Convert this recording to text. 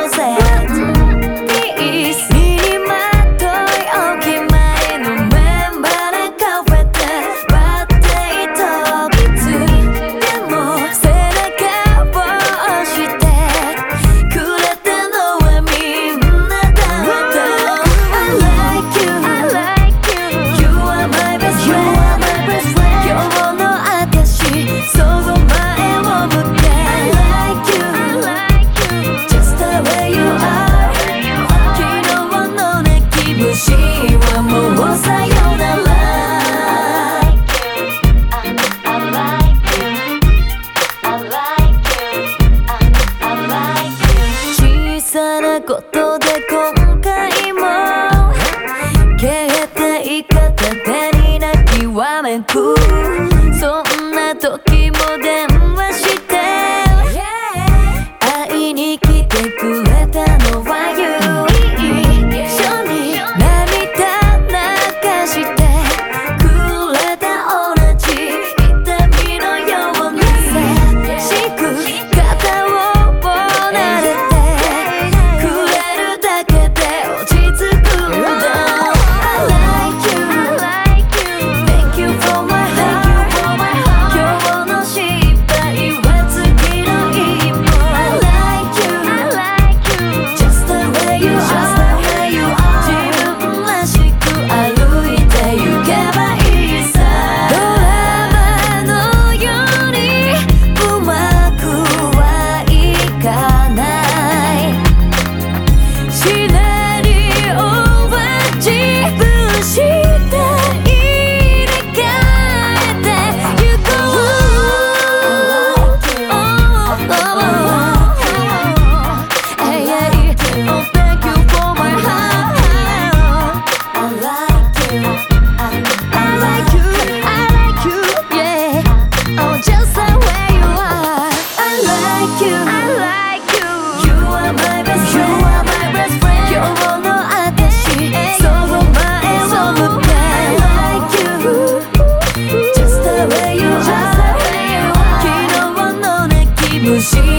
girls there. and cool. 多幸